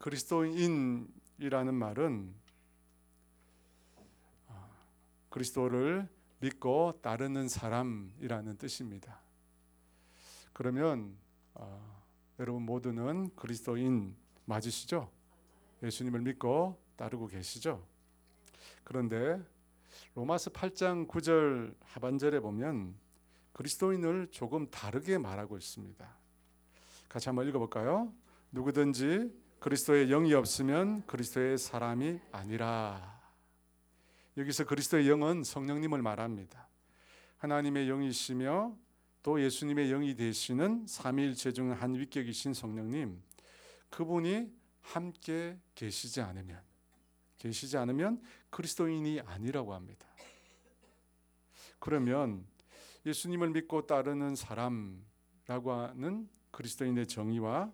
그리스도인이라는 말은 아, 그리스도를 믿고 따르는 사람이라는 뜻입니다. 그러면 어, 여러분 모두는 그리스도인 맞으시죠? 예수님을 믿고 따르고 계시죠? 그런데 로마서 8장 9절 하반절에 보면 그리스도인을 조금 다르게 말하고 있습니다. 같이 한번 읽어볼까요? 누구든지 그리스도의 영이 없으면 그리스도의 사람이 아니라. 여기서 그리스도의 영은 성령님을 말합니다. 하나님의 영이시며 또 예수님의 영이 되시는 삼위일체 중 한 위격이신 성령님, 그분이 함께 계시지 않으면 계시지 않으면 그리스도인이 아니라고 합니다. 그러면 예수님을 믿고 따르는 사람라고 하는 그리스도인의 정의와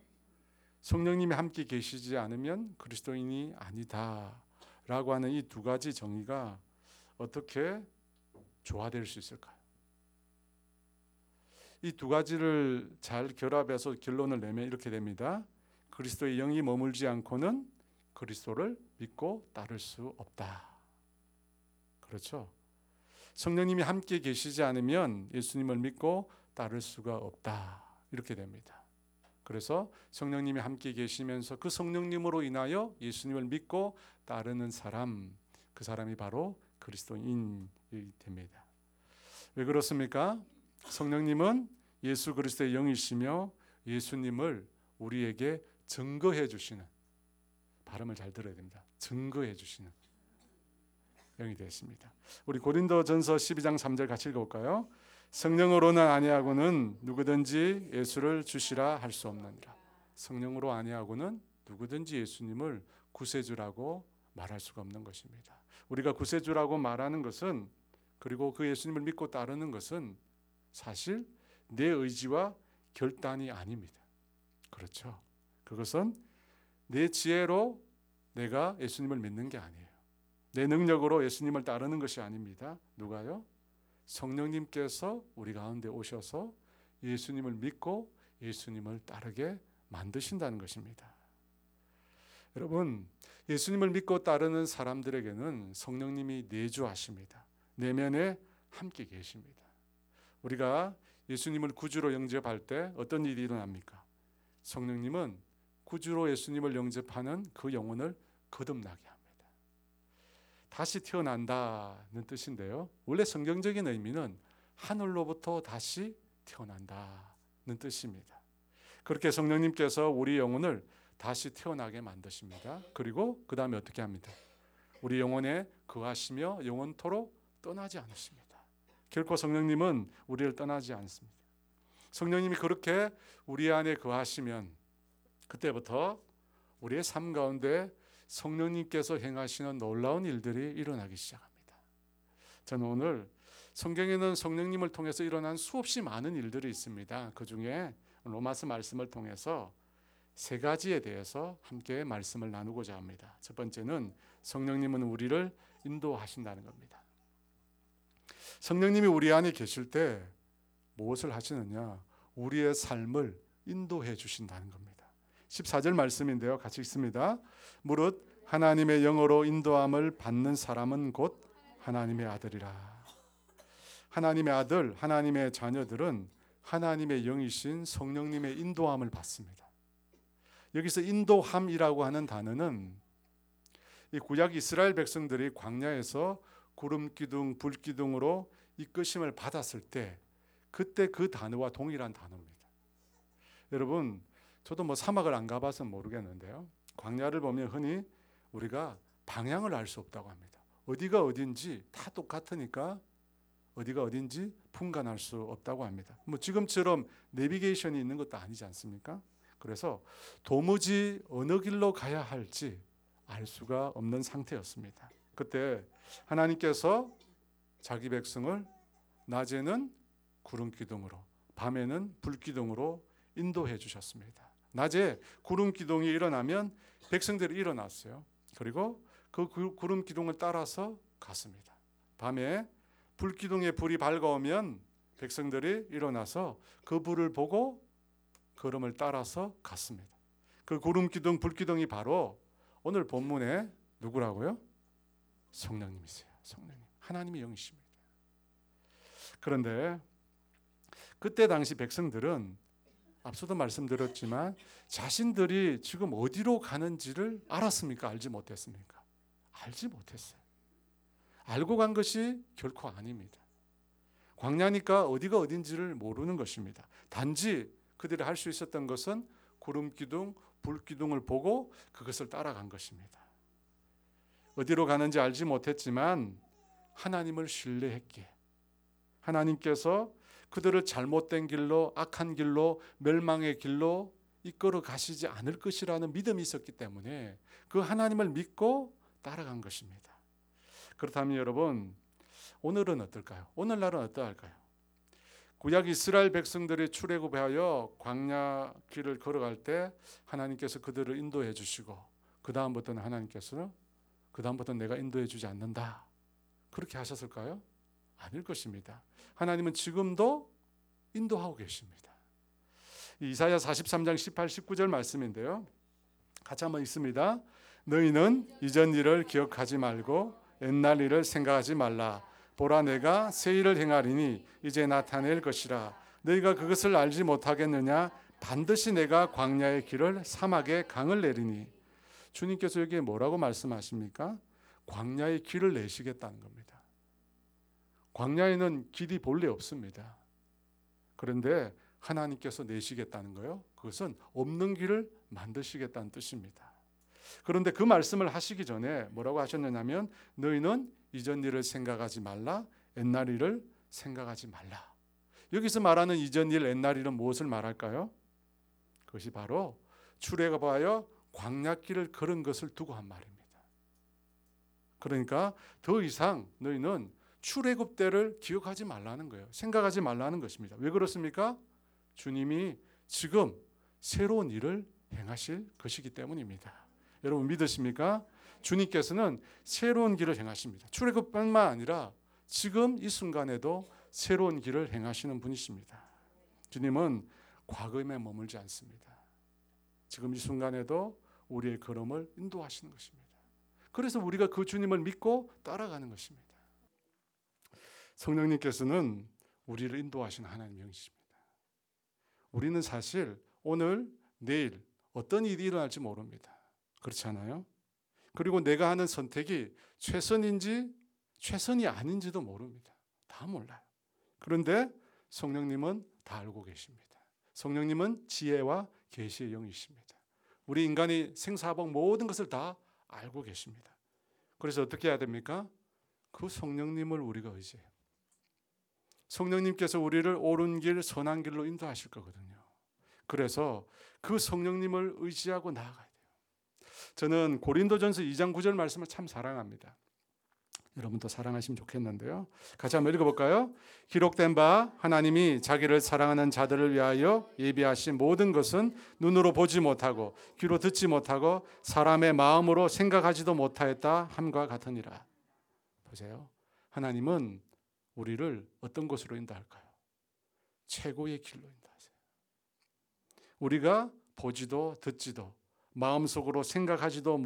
성령님이 함께 계시지 않으면 그리스도인이 아니다라고 하는 이 두 가지 정의가 어떻게 조화될 수 있을까요? 이 두 가지를 잘 결합해서 결론을 내면 이렇게 됩니다. 그리스도의 영이 머물지 않고는 그리스도를 믿고 따를 수 없다. 그렇죠? 성령님이 함께 계시지 않으면 예수님을 믿고 따를 수가 없다. 이렇게 됩니다. 그래서 성령님이 함께 계시면서 그 성령님으로 인하여 예수님을 믿고 따르는 사람, 그 사람이 바로 그리스도인이 됩니다. 왜 그렇습니까? 성령님은 예수 그리스도의 영이시며 예수님을 우리에게 증거해 주시는 발음을 잘 들어야 됩니다. 증거해 주시는 영이 되었습니다. 우리 고린도전서 12장 3절 같이 읽어볼까요? 성령으로는 아니하고는 누구든지 예수를 주시라 할 수 없느니라. 성령으로 아니하고는 누구든지 예수님을 구세주라고 말할 수가 없는 것입니다. 우리가 구세주라고 말하는 것은 그리고 그 예수님을 믿고 따르는 것은 사실 내 의지와 결단이 아닙니다. 그렇죠. 그것은 내 지혜로 내가 예수님을 믿는 게 아니에요. 내 능력으로 예수님을 따르는 것이 아닙니다. 누가요? 성령님께서 우리 가운데 오셔서 예수님을 믿고 예수님을 따르게 만드신다는 것입니다. 여러분, 예수님을 믿고 따르는 사람들에게는 성령님이 내주하십니다. 내면에 함께 계십니다. 우리가 예수님을 구주로 영접할 때 어떤 일이 일어납니까? 성령님은 구주로 예수님을 영접하는 그 영혼을 거듭나게 합니다. 다시 태어난다는 뜻인데요. 원래 성경적인 의미는 하늘로부터 다시 태어난다는 뜻입니다. 그렇게 성령님께서 우리 영혼을 다시 태어나게 만드십니다. 그리고 그 다음에 어떻게 합니다? 우리 영혼에 거하시며 영원토록 떠나지 않으십니다. 결코 성령님은 우리를 떠나지 않습니다. 성령님이 그렇게 우리 안에 거하시면 그때부터 우리의 삶 가운데 성령님께서 행하시는 놀라운 일들이 일어나기 시작합니다. 저는 오늘 성경에는 성령님을 통해서 일어난 수없이 많은 일들이 있습니다. 그 중에 로마서 말씀을 통해서 세 가지에 대해서 함께 말씀을 나누고자 합니다. 첫 번째는 성령님은 우리를 인도하신다는 겁니다. 성령님이 우리 안에 계실 때 무엇을 하시느냐? 우리의 삶을 인도해 주신다는 겁니다. 14절 말씀인데요. 같이 읽습니다. 무릇 하나님의 영어로 인도함을 받는 사람은 곧 하나님의 아들이라. 하나님의 아들, 하나님의 자녀들은 하나님의 영이신 성령님의 인도함을 받습니다. 여기서 인도함이라고 하는 단어는 이 구약 이스라엘 백성들이 광야에서 구름 기둥, 불 기둥으로 이끄심을 받았을 때 그때 그 단어와 동일한 단어입니다. 여러분, 저도 뭐 사막을 안 가봐서 모르겠는데요. 광야를 보면 흔히 우리가 방향을 알 수 없다고 합니다. 어디가 어딘지 다 똑같으니까 어디가 어딘지 분간할 수 없다고 합니다. 뭐 지금처럼 내비게이션이 있는 것도 아니지 않습니까? 그래서 도무지 어느 길로 가야 할지 알 수가 없는 상태였습니다. 그때 하나님께서 자기 백성을 낮에는 구름 기둥으로 밤에는 불 기둥으로 인도해 주셨습니다. 낮에 구름 기둥이 일어나면 백성들이 일어났어요. 그리고 그 구름 기둥을 따라서 갔습니다. 밤에 불 기둥에 불이 밝아오면 백성들이 일어나서 그 불을 보고 걸음을 따라서 갔습니다. 그 구름 기둥, 불 기둥이 바로 오늘 본문에 누구라고요? 성령님이세요. 성령님. 하나님의 영이십니다. 그런데 그때 당시 백성들은 앞서도 말씀드렸지만 자신들이 지금 어디로 가는지를 알았습니까? 알지 못했습니까? 알지 못했어요. 알고 간 것이 결코 아닙니다. 광야니까 어디가 어딘지를 모르는 것입니다. 단지 그들이 할 수 있었던 것은 구름 기둥, 불 기둥을 보고 그것을 따라간 것입니다. 어디로 가는지 알지 못했지만 하나님을 신뢰했기에 하나님께서 그들을 잘못된 길로 악한 길로 멸망의 길로 이끌어 가시지 않을 것이라는 믿음이 있었기 때문에 그 하나님을 믿고 따라간 것입니다. 그렇다면 여러분 오늘은 어떨까요? 오늘날은 어떠할까요? 구약 이스라엘 백성들이 출애굽하여 광야 길을 걸어갈 때 하나님께서 그들을 인도해 주시고 그 다음부터는 하나님께서 그 다음부터는 내가 인도해 주지 않는다 그렇게 하셨을까요? 아닐 것입니다. 하나님은 지금도 인도하고 계십니다. 이사야 43장 18, 19절 말씀인데요. 같이 한번 읽습니다. 너희는 이전 일을 기억하지 말고 옛날 일을 생각하지 말라. 보라 내가 새 일을 행하리니 이제 나타낼 것이라. 너희가 그것을 알지 못하겠느냐? 반드시 내가 광야의 길을 사막에 강을 내리니. 주님께서 여기에 뭐라고 말씀하십니까? 광야의 길을 내시겠다는 겁니다. 광야에는 길이 본래 없습니다. 그런데 하나님께서 내시겠다는 거요. 그것은 없는 길을 만드시겠다는 뜻입니다. 그런데 그 말씀을 하시기 전에 뭐라고 하셨느냐면 너희는 이전 일을 생각하지 말라 옛날 일을 생각하지 말라. 여기서 말하는 이전 일 옛날 일은 무엇을 말할까요? 그것이 바로 출애굽하여 광야길을 걸은 것을 두고 한 말입니다. 그러니까 더 이상 너희는 출애굽 때를 기억하지 말라는 거예요. 생각하지 말라는 것입니다. 왜 그렇습니까? 주님이 지금 새로운 일을 행하실 것이기 때문입니다. 여러분 믿으십니까? 주님께서는 새로운 길을 행하십니다. 출애굽뿐만 아니라 지금 이 순간에도 새로운 길을 행하시는 분이십니다. 주님은 과거에 머물지 않습니다. 지금 이 순간에도 우리의 걸음을 인도하시는 것입니다. 그래서 우리가 그 주님을 믿고 따라가는 것입니다. 성령님께서는 우리를 인도하시는 하나님 형이십니다. 우리는 사실 오늘, 내일 어떤 일이 일어날지 모릅니다. 그렇지 않아요? 그리고 내가 하는 선택이 최선인지 최선이 아닌지도 모릅니다. 다 몰라요. 그런데 성령님은 다 알고 계십니다. 성령님은 지혜와 계시의 영이십니다. 우리 인간이 생사복 모든 것을 다 알고 계십니다. 그래서 어떻게 해야 됩니까? 그 성령님을 우리가 의지해요. 성령님께서 우리를 옳은 길, 선한 길로 인도하실 거거든요. 그래서 그 성령님을 의지하고 나아가야 돼요. 저는 고린도전서 2장 9절 말씀을 참 사랑합니다. 여러분도 사랑하시면 좋겠는데요. 같이 한번 읽어볼까요? 기록된 바 하나님이 자기를 사랑하는 자들을 위하여 예비하신 모든 것은 눈으로 보지 못하고 귀로 듣지 못하고 사람의 마음으로 생각하지도 못하였다 함과 같으니라. 보세요. 하나님은 우리를 어떤 곳으로 인도할까요? 최고의 길로 인도하세요. 우리가 보지도 듣지도 마음속으로 생각하지도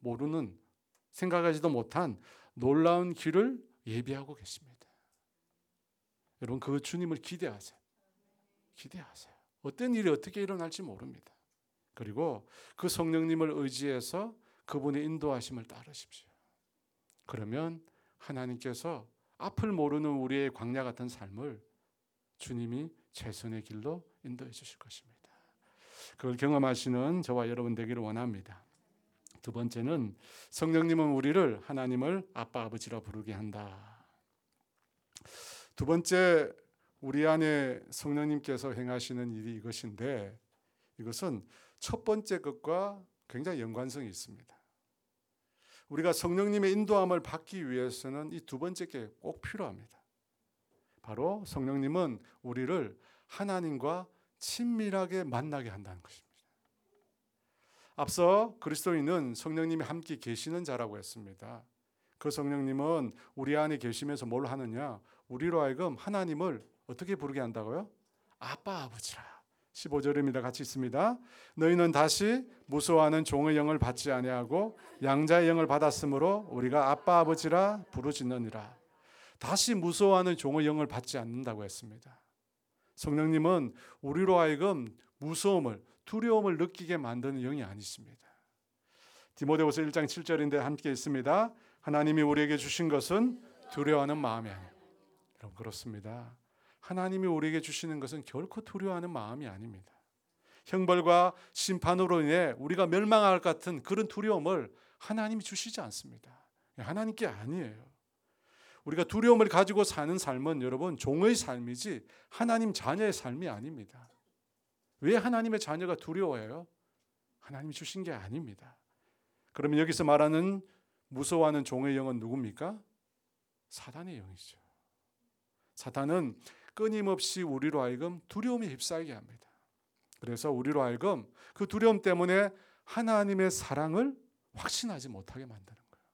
모르는 생각하지도 못한 놀라운 길을 예비하고 계십니다. 여러분 그 주님을 기대하세요. 기대하세요. 어떤 일이 어떻게 일어날지 모릅니다. 그리고 그 성령님을 의지해서 그분의 인도하심을 따르십시오. 그러면 하나님께서 앞을 모르는 우리의 광야 같은 삶을 주님이 최선의 길로 인도해 주실 것입니다. 그걸 경험하시는 저와 여러분 되기를 원합니다. 두 번째는 성령님은 우리를 하나님을 아빠 아버지라 부르게 한다. 두 번째 우리 안에 성령님께서 행하시는 일이 이것인데 이것은 첫 번째 것과 굉장히 연관성이 있습니다. 우리가 성령님의 인도함을 받기 위해서는 이 두 번째 게 꼭 필요합니다. 바로 성령님은 우리를 하나님과 친밀하게 만나게 한다는 것입니다. 앞서 그리스도인은 성령님이 함께 계시는 자라고 했습니다. 그 성령님은 우리 안에 계시면서 뭘 하느냐? 우리로 하여금 하나님을 어떻게 부르게 한다고요? 아빠 아버지라 15절입니다. 같이 있습니다. 너희는 다시 무서워하는 종의 영을 받지 아니하고 양자의 영을 받았으므로 우리가 아빠 아버지라 부르짖느니라. 다시 무서워하는 종의 영을 받지 않는다고 했습니다. 성령님은 우리로 하여금 무서움을 두려움을 느끼게 만드는 영이 아니십니다. 디모데후서 1장 7절인데 함께 있습니다. 하나님이 우리에게 주신 것은 두려워하는 마음이 아니에요. 여러분 그렇습니다. 하나님이 우리에게 주시는 것은 결코 두려워하는 마음이 아닙니다. 형벌과 심판으로 인해 우리가 멸망할 것 같은 그런 두려움을 하나님이 주시지 않습니다. 하나님께 아니에요. 우리가 두려움을 가지고 사는 삶은 여러분 종의 삶이지 하나님 자녀의 삶이 아닙니다. 왜 하나님의 자녀가 두려워해요? 하나님이 주신 게 아닙니다. 그러면 여기서 말하는 무서워하는 종의 영은 누굽니까? 사단의 영이죠. 사탄은 끊임없이 우리로 하여금 두려움에 휩싸이게 합니다. 그래서 우리로 하여금 그 두려움 때문에 하나님의 사랑을 확신하지 못하게 만드는 거예요.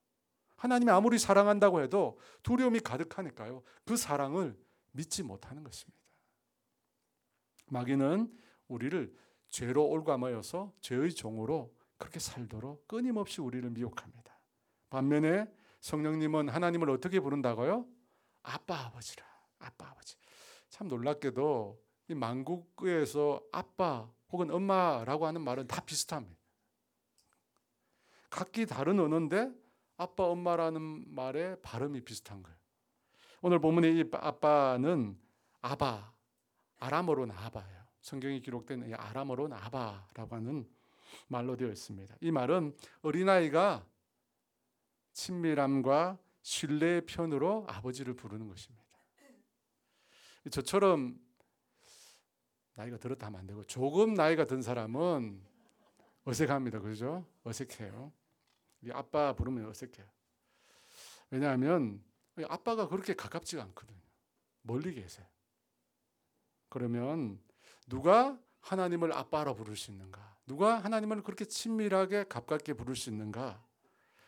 하나님이 아무리 사랑한다고 해도 두려움이 가득하니까요. 그 사랑을 믿지 못하는 것입니다. 마귀는 우리를 죄로 올가매어서 죄의 종으로 그렇게 살도록 끊임없이 우리를 미혹합니다. 반면에 성령님은 하나님을 어떻게 부른다고요? 아빠 아버지라. 아빠 아버지. 참 놀랍게도 이 만국에서 아빠 혹은 엄마라고 하는 말은 다 비슷합니다. 각기 다른 언어인데 아빠 엄마라는 말의 발음이 비슷한 거예요. 오늘 본문의 이 아빠는 아바 아람어로는 아바예요. 성경에 기록된 이 아람어로는 아바라고 하는 말로 되어 있습니다. 이 말은 어린아이가 친밀함과 신뢰의 편으로 아버지를 부르는 것입니다. 저처럼 나이가 들었다 하면 안 되고 조금 나이가 든 사람은 어색합니다. 그죠? 어색해요. 아빠 부르면 어색해요. 왜냐하면 아빠가 그렇게 가깝지가 않거든요. 멀리 계세요. 그러면 누가 하나님을 아빠라 부를 수 있는가? 누가 하나님을 그렇게 친밀하게 가깝게 부를 수 있는가?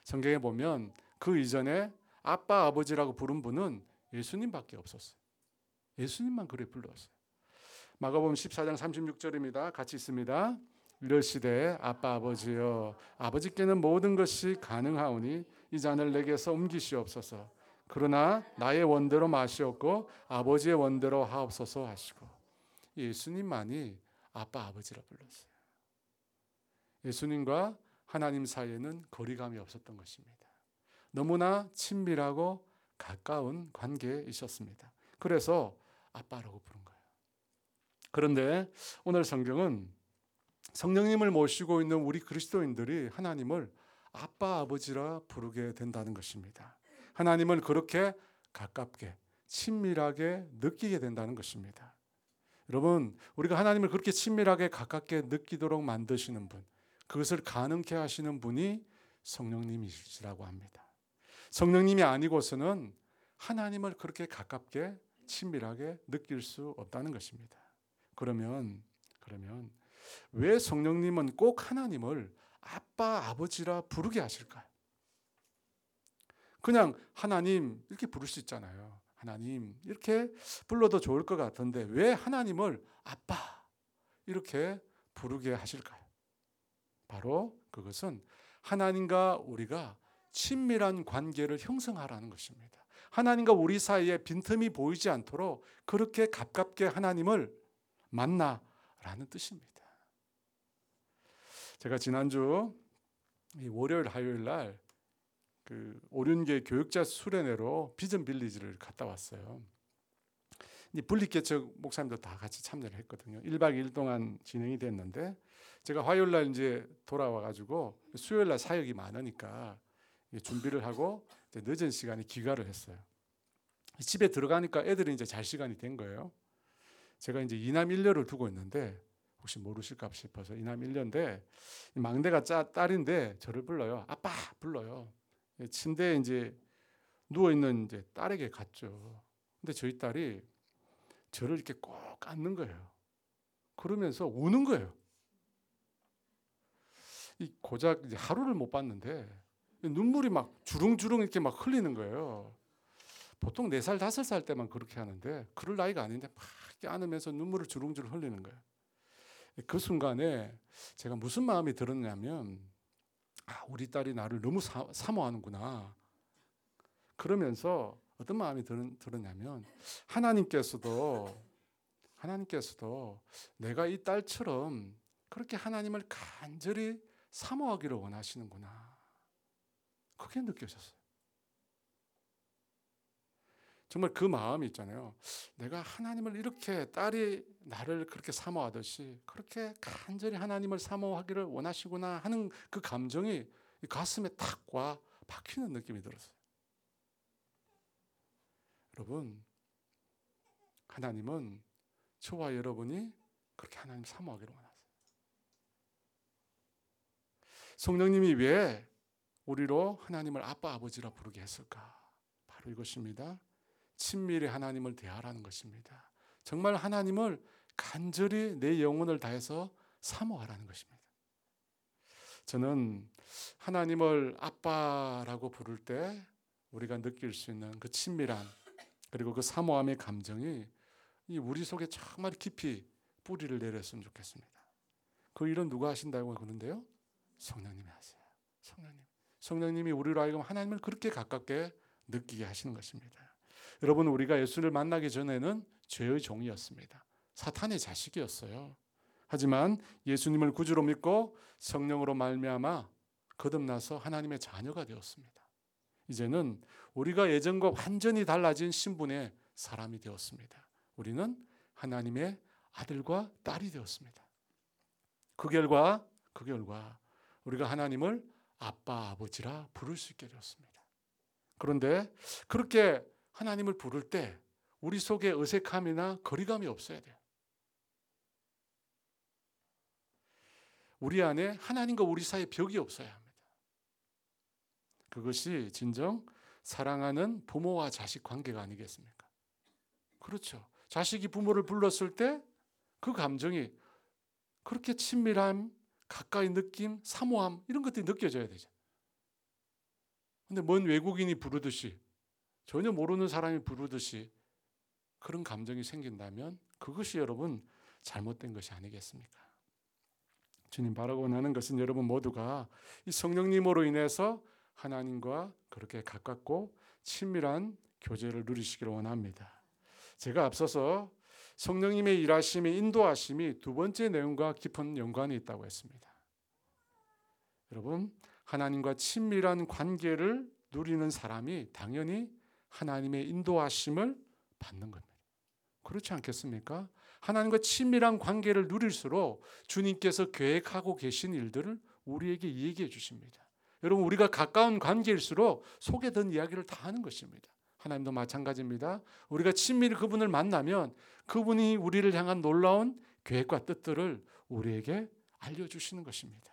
성경에 보면 그 이전에 아빠 아버지라고 부른 분은 예수님밖에 없었어요. 예수님만 그래 불렀어요. 마가복음 14장 36절입니다. 같이 있습니다. 이러시되 아빠 아버지여 아버지께는 모든 것이 가능하오니 이 잔을 내게서 옮기시옵소서. 그러나 나의 원대로 마시옵고 아버지의 원대로 하옵소서 하시고 예수님만이 아빠 아버지라 불렀어요. 예수님과 하나님 사이에는 거리감이 없었던 것입니다. 너무나 친밀하고 가까운 관계에 있었습니다. 그래서 아빠라고 부른 거예요. 그런데 오늘 성경은 성령님을 모시고 있는 우리 그리스도인들이 하나님을 아빠 아버지라 부르게 된다는 것입니다. 하나님을 그렇게 가깝게 친밀하게 느끼게 된다는 것입니다. 여러분, 우리가 하나님을 그렇게 친밀하게 가깝게 느끼도록 만드시는 분, 그것을 가능케 하시는 분이 성령님이시라고 합니다. 성령님이 아니고서는 하나님을 그렇게 가깝게 친밀하게 느낄 수 없다는 것입니다. 그러면 그러면 왜 성령님은 꼭 하나님을 아빠 아버지라 부르게 하실까요? 그냥 하나님 이렇게 부를 수 있잖아요. 하나님 이렇게 불러도 좋을 것 같은데 왜 하나님을 아빠 이렇게 부르게 하실까요? 바로 그것은 하나님과 우리가 친밀한 관계를 형성하라는 것입니다. 하나님과 우리 사이에 빈틈이 보이지 않도록 그렇게 가깝게 하나님을 만나라는 뜻입니다. 제가 지난주 월요일 화요일 날 그 오륜계 교육자 수련회로 비전 빌리지를 갔다 왔어요. 분리개척 목사님들 다 같이 참여를 했거든요. 1박 2일 동안 진행이 됐는데 제가 화요일 날 이제 돌아와 가지고 수요일 날 사역이 많으니까 준비를 하고 늦은 시간에 귀가를 했어요. 집에 들어가니까 애들이 이제 잘 시간이 된 거예요. 제가 이제 이남 일녀를 두고 있는데 혹시 모르실까 싶어서 이남 일녀인데 막내가 짜, 딸인데 저를 불러요. 아빠 불러요. 침대에 이제 누워 있는 이제 딸에게 갔죠. 근데 저희 딸이 저를 이렇게 꼭 안는 거예요. 그러면서 우는 거예요. 이 고작 하루를 못 봤는데 눈물이 막 주릉주릉 이렇게 막 흘리는 거예요. 보통 4살, 5살 때만 그렇게 하는데 그럴 나이가 아닌데 막 안으면서 눈물을 주릉주릉 흘리는 거예요. 그 순간에 제가 무슨 마음이 들었냐면 아, 우리 딸이 나를 너무 사, 사모하는구나. 그러면서 어떤 마음이 들, 들었냐면 하나님께서도 하나님께서도 내가 이 딸처럼 그렇게 하나님을 간절히 사모하기를 원하시는구나. 그게 느껴졌어요. 정말 그 마음이 있잖아요. 내가 하나님을 이렇게 딸이 나를 그렇게 사모하듯이 그렇게 간절히 하나님을 사모하기를 원하시구나 하는 그 감정이 가슴에 탁 와 박히는 느낌이 들었어요. 여러분, 하나님은 저와 여러분이 그렇게 하나님 사모하기를 원하세요. 성령님이 왜 우리로 하나님을 아빠 아버지라 부르게 했을까? 바로 이것입니다. 친밀히 하나님을 대하라는 것입니다. 정말 하나님을 간절히 내 영혼을 다해서 사모하라는 것입니다. 저는 하나님을 아빠라고 부를 때 우리가 느낄 수 있는 그 친밀한 그리고 그 사모함의 감정이 우리 속에 정말 깊이 뿌리를 내렸으면 좋겠습니다. 그 일은 누가 하신다고 그러는데요? 성령님이 하세요. 성령님. 성령님이 우리로 하여금 하나님을 그렇게 가깝게 느끼게 하시는 것입니다. 여러분 우리가 예수를 만나기 전에는 죄의 종이었습니다. 사탄의 자식이었어요. 하지만 예수님을 구주로 믿고 성령으로 말미암아 거듭나서 하나님의 자녀가 되었습니다. 이제는 우리가 예전과 완전히 달라진 신분의 사람이 되었습니다. 우리는 하나님의 아들과 딸이 되었습니다. 그 결과 그 결과 우리가 하나님을 아빠 아버지라 부를 수 있게 되었습니다. 그런데 그렇게 하나님을 부를 때 우리 속에 어색함이나 거리감이 없어야 돼요. 우리 안에 하나님과 우리 사이에 벽이 없어야 합니다. 그것이 진정 사랑하는 부모와 자식 관계가 아니겠습니까? 그렇죠. 자식이 부모를 불렀을 때 그 감정이 그렇게 친밀함, 가까이 느낌, 사모함 이런 것들이 느껴져야 되죠. 근데 먼 외국인이 부르듯이 전혀 모르는 사람이 부르듯이 그런 감정이 생긴다면 그것이 여러분 잘못된 것이 아니겠습니까? 주님 바라고 원하는 것은 여러분 모두가 이 성령님으로 인해서 하나님과 그렇게 가깝고 친밀한 교제를 누리시기를 원합니다. 제가 앞서서 성령님의 일하심이 인도하심이 두 번째 내용과 깊은 연관이 있다고 했습니다. 여러분 하나님과 친밀한 관계를 누리는 사람이 당연히 하나님의 인도하심을 받는 겁니다. 그렇지 않겠습니까? 하나님과 친밀한 관계를 누릴수록 주님께서 계획하고 계신 일들을 우리에게 얘기해 주십니다. 여러분 우리가 가까운 관계일수록 속에 든 이야기를 다 하는 것입니다. 하나님도 마찬가지입니다. 우리가 친밀히 그분을 만나면 그분이 우리를 향한 놀라운 계획과 뜻들을 우리에게 알려주시는 것입니다.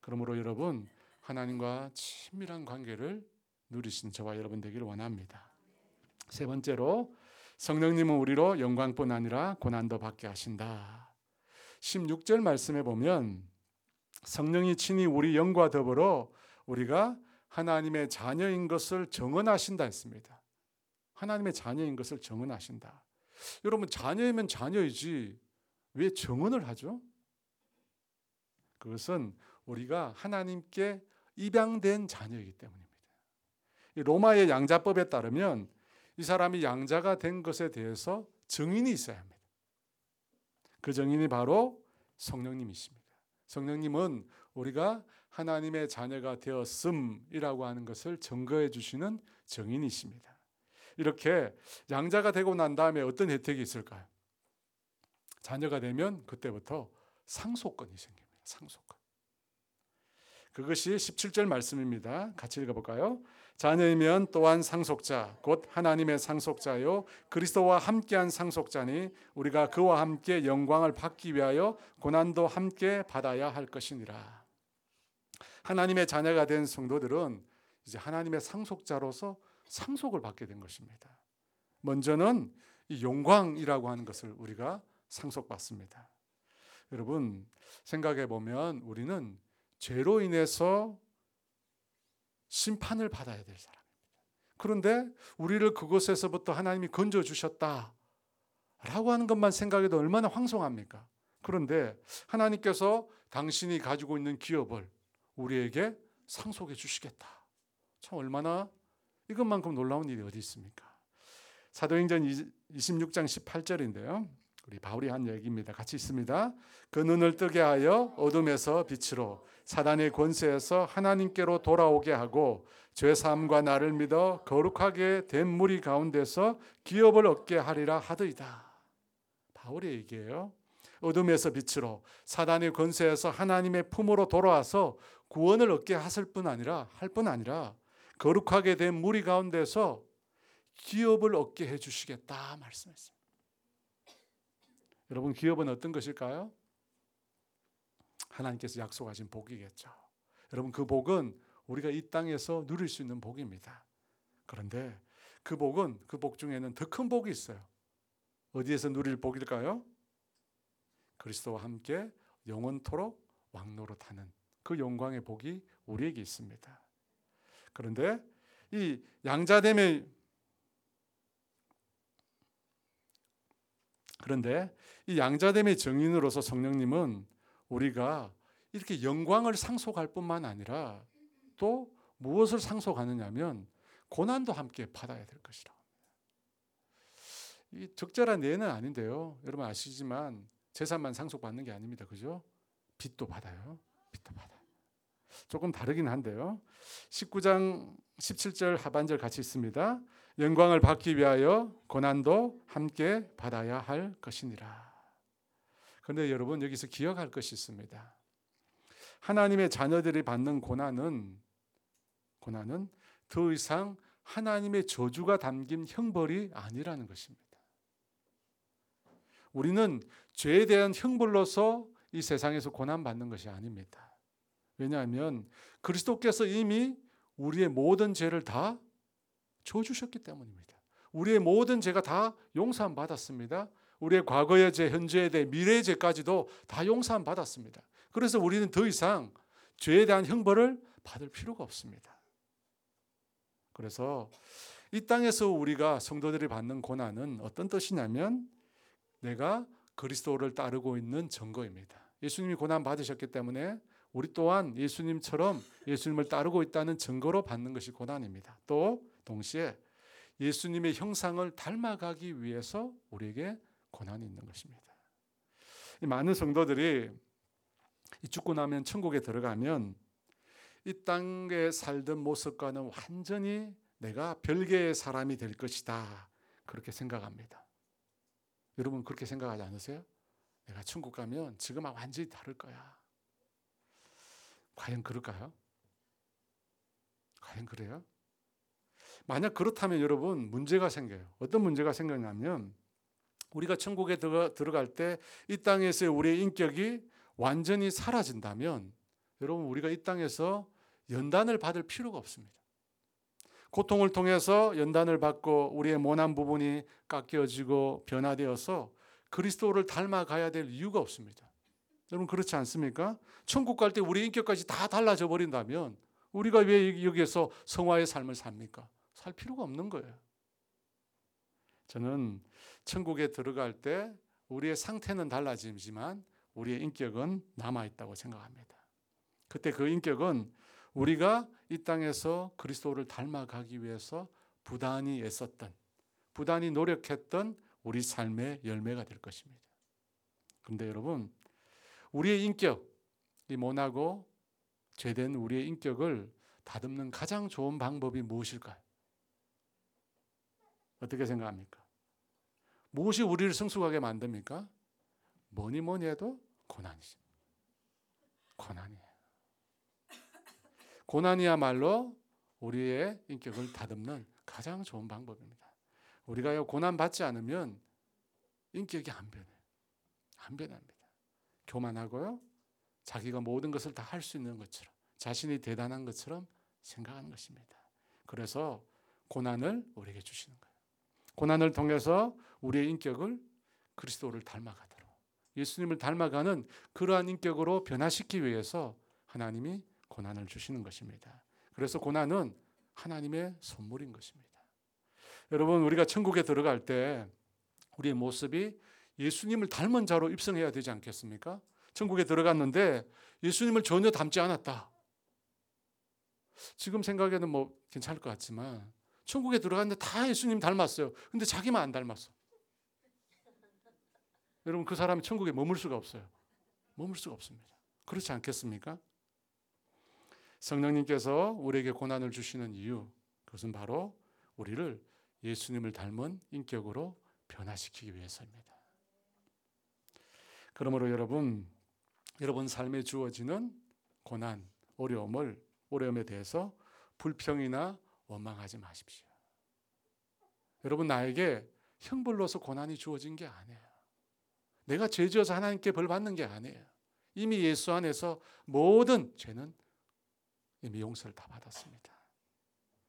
그러므로 여러분 하나님과 친밀한 관계를 누리신 저와 여러분 되기를 원합니다. 세 번째로 성령님은 우리로 영광뿐 아니라 고난도 받게 하신다. 16절 말씀에 보면 성령이 친히 우리 영과 더불어 우리가 하나님의 자녀인 것을 정언하신다 했습니다. 하나님의 자녀인 것을 정언하신다. 여러분 자녀이면 자녀이지 왜 정언을 하죠? 그것은 우리가 하나님께 입양된 자녀이기 때문입니다. 로마의 양자법에 따르면 이 사람이 양자가 된 것에 대해서 증인이 있어야 합니다. 그 증인이 바로 성령님이십니다. 성령님은 우리가 하나님의 자녀가 되었음이라고 하는 것을 증거해 주시는 증인이십니다. 이렇게 양자가 되고 난 다음에 어떤 혜택이 있을까요? 자녀가 되면 그때부터 상속권이 생깁니다. 상속권. 그것이 17절 말씀입니다. 같이 읽어볼까요? 자녀이면 또한 상속자 곧 하나님의 상속자요 그리스도와 함께한 상속자니 우리가 그와 함께 영광을 받기 위하여 고난도 함께 받아야 할 것이니라. 하나님의 자녀가 된 성도들은 이제 하나님의 상속자로서 상속을 받게 된 것입니다. 먼저는 이 영광이라고 하는 것을 우리가 상속받습니다. 여러분 생각해 보면 우리는 죄로 인해서 심판을 받아야 될 사람입니다. 그런데 우리를 그곳에서부터 하나님이 건져 주셨다. 라고 하는 것만 생각해도 얼마나 황송합니까? 그런데 하나님께서 당신이 가지고 있는 기업을 우리에게 상속해 주시겠다. 참 얼마나 이것만큼 놀라운 일이 어디 있습니까? 사도행전 26장 18절인데요. 우리 바울이 한 얘기입니다. 같이 있습니다. 그 눈을 뜨게 하여 어둠에서 빛으로 사단의 권세에서 하나님께로 돌아오게 하고 죄 사함과 나를 믿어 거룩하게 된 무리 가운데서 기업을 얻게 하리라 하더이다. 바울의 얘기예요. 어둠에서 빛으로 사단의 권세에서 하나님의 품으로 돌아와서 구원을 얻게 하실 뿐 아니라 할 뿐 아니라 거룩하게 된 무리 가운데서 기업을 얻게 해 주시겠다 말씀했습니다. 여러분 기업은 어떤 것일까요? 하나님께서 약속하신 복이겠죠. 여러분 그 복은 우리가 이 땅에서 누릴 수 있는 복입니다. 그런데 그 복은 그 복 중에는 더 큰 복이 있어요. 어디에서 누릴 복일까요? 그리스도와 함께 영원토록 왕노릇하는 그 영광의 복이 우리에게 있습니다. 그런데 이 양자됨의 그런데 이 양자됨의 증인으로서 성령님은 우리가 이렇게 영광을 상속할 뿐만 아니라 또 무엇을 상속하느냐면 고난도 함께 받아야 될 것이라. 이 적절한 예는 아닌데요. 여러분 아시지만 재산만 상속받는 게 아닙니다. 그죠? 빚도 받아요. 빚도 받아. 조금 다르긴 한데요. 19장 17절 하반절 같이 있습니다. 영광을 받기 위하여 고난도 함께 받아야 할 것이니라. 그런데 여러분 여기서 기억할 것이 있습니다. 하나님의 자녀들이 받는 고난은 고난은 더 이상 하나님의 저주가 담긴 형벌이 아니라는 것입니다. 우리는 죄에 대한 형벌로서 이 세상에서 고난 받는 것이 아닙니다. 왜냐하면 그리스도께서 이미 우리의 모든 죄를 다 줘주셨기 때문입니다. 우리의 모든 죄가 다 용서함 받았습니다. 우리의 과거의 죄, 현재의 죄, 미래의 죄까지도 다 용서함 받았습니다. 그래서 우리는 더 이상 죄에 대한 형벌을 받을 필요가 없습니다. 그래서 이 땅에서 우리가 성도들이 받는 고난은 어떤 뜻이냐면 내가 그리스도를 따르고 있는 증거입니다. 예수님이 고난 받으셨기 때문에 우리 또한 예수님처럼 예수님을 따르고 있다는 증거로 받는 것이 고난입니다. 또 동시에 예수님의 형상을 닮아가기 위해서 우리에게 고난이 있는 것입니다. 많은 성도들이 죽고 나면 천국에 들어가면 이 땅에 살던 모습과는 완전히 내가 별개의 사람이 될 것이다. 그렇게 생각합니다. 여러분 그렇게 생각하지 않으세요? 내가 천국 가면 지금과 완전히 다를 거야. 과연 그럴까요? 과연 그래요? 만약 그렇다면 여러분 문제가 생겨요. 어떤 문제가 생겼냐면 우리가 천국에 들어갈 때 이 땅에서의 우리의 인격이 완전히 사라진다면 여러분 우리가 이 땅에서 연단을 받을 필요가 없습니다. 고통을 통해서 연단을 받고 우리의 모난 부분이 깎여지고 변화되어서 그리스도를 닮아가야 될 이유가 없습니다. 여러분 그렇지 않습니까? 천국 갈 때 우리 인격까지 다 달라져 버린다면 우리가 왜 여기에서 성화의 삶을 삽니까? 살 필요가 없는 거예요. 저는 천국에 들어갈 때 우리의 상태는 달라지지만 우리의 인격은 남아 있다고 생각합니다. 그때 그 인격은 우리가 이 땅에서 그리스도를 닮아가기 위해서 부단히 애썼던, 부단히 노력했던 우리 삶의 열매가 될 것입니다. 그런데 여러분, 우리의 인격, 이 모나고 죄된 우리의 인격을 다듬는 가장 좋은 방법이 무엇일까요? 어떻게 생각합니까? 무엇이 우리를 성숙하게 만듭니까? 뭐니 뭐니 해도 고난이죠. 고난이에요. 고난이야말로 우리의 인격을 다듬는 가장 좋은 방법입니다. 우리가 고난 받지 않으면 인격이 안 변해요. 안 변합니다. 교만하고요. 자기가 모든 것을 다 할 수 있는 것처럼 자신이 대단한 것처럼 생각하는 것입니다. 그래서 고난을 우리에게 주시는 거예요. 고난을 통해서 우리의 인격을 그리스도를 닮아가도록 예수님을 닮아가는 그러한 인격으로 변화시키기 위해서 하나님이 고난을 주시는 것입니다. 그래서 고난은 하나님의 선물인 것입니다. 여러분, 우리가 천국에 들어갈 때 우리의 모습이 예수님을 닮은 자로 입성해야 되지 않겠습니까? 천국에 들어갔는데 예수님을 전혀 닮지 않았다. 지금 생각에는 뭐 괜찮을 것 같지만 천국에 들어갔는데 다 예수님 닮았어요. 근데 자기만 안 닮았어. 여러분 그 사람이 천국에 머물 수가 없어요. 머물 수가 없습니다. 그렇지 않겠습니까? 성령님께서 우리에게 고난을 주시는 이유 그것은 바로 우리를 예수님을 닮은 인격으로 변화시키기 위해서입니다. 그러므로 여러분 여러분 삶에 주어지는 고난, 어려움을 어려움에 대해서 불평이나 원망하지 마십시오. 여러분 나에게 형벌로서 고난이 주어진 게 아니에요. 내가 죄 지어서 하나님께 벌 받는 게 아니에요. 이미 예수 안에서 모든 죄는 이미 용서를 다 받았습니다.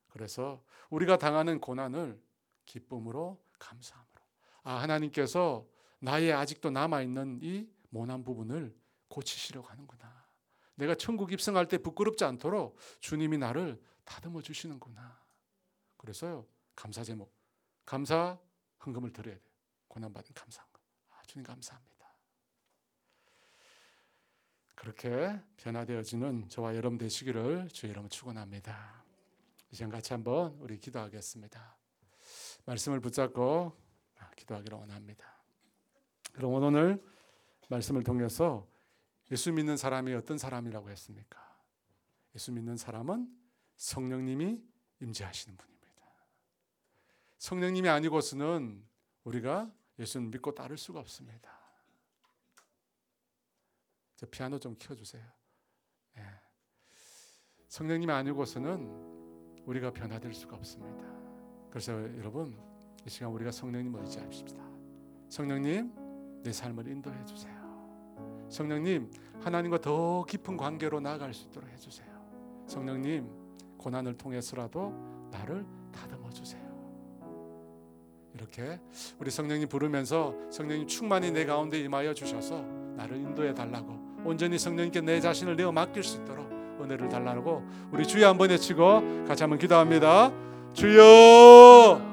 그래서 우리가 당하는 고난을 기쁨으로 감사함으로 아 하나님께서 나의 아직도 남아 있는 이 모난 부분을 고치시려고 하는구나. 내가 천국 입성할 때 부끄럽지 않도록 주님이 나를 다듬어 주시는구나. 그래서요 감사 제목 감사 헌금을 드려야 돼요. 고난 받은 감사. 아, 주님 감사합니다. 그렇게 변화되어지는 저와 여러분 되시기를 주 이름 축원합니다. 이 시간 같이 한번 우리 기도하겠습니다. 말씀을 붙잡고 기도하기를 원합니다. 그럼 오늘 말씀을 통해서 예수 믿는 사람이 어떤 사람이라고 했습니까? 예수 믿는 사람은 성령님이 임재하시는 분입니다. 성령님이 아니고서는 우리가 예수를 믿고 따를 수가 없습니다. 저 피아노 좀 켜주세요. 네. 성령님이 아니고서는 우리가 변화될 수가 없습니다. 그래서 여러분 이 시간 우리가 성령님 의지합시다. 성령님 내 삶을 인도해 주세요. 성령님 하나님과 더 깊은 관계로 나아갈 수 있도록 해 주세요. 성령님 고난을 통해서라도 나를 다듬어 주세요. 이렇게 우리 성령님 부르면서 성령님 충만히 내 가운데 임하여 주셔서 나를 인도해 달라고 온전히 성령님께 내 자신을 내어 맡길 수 있도록 은혜를 달라고 우리 주여 한번 외치고 같이 한번 기도합니다. 주여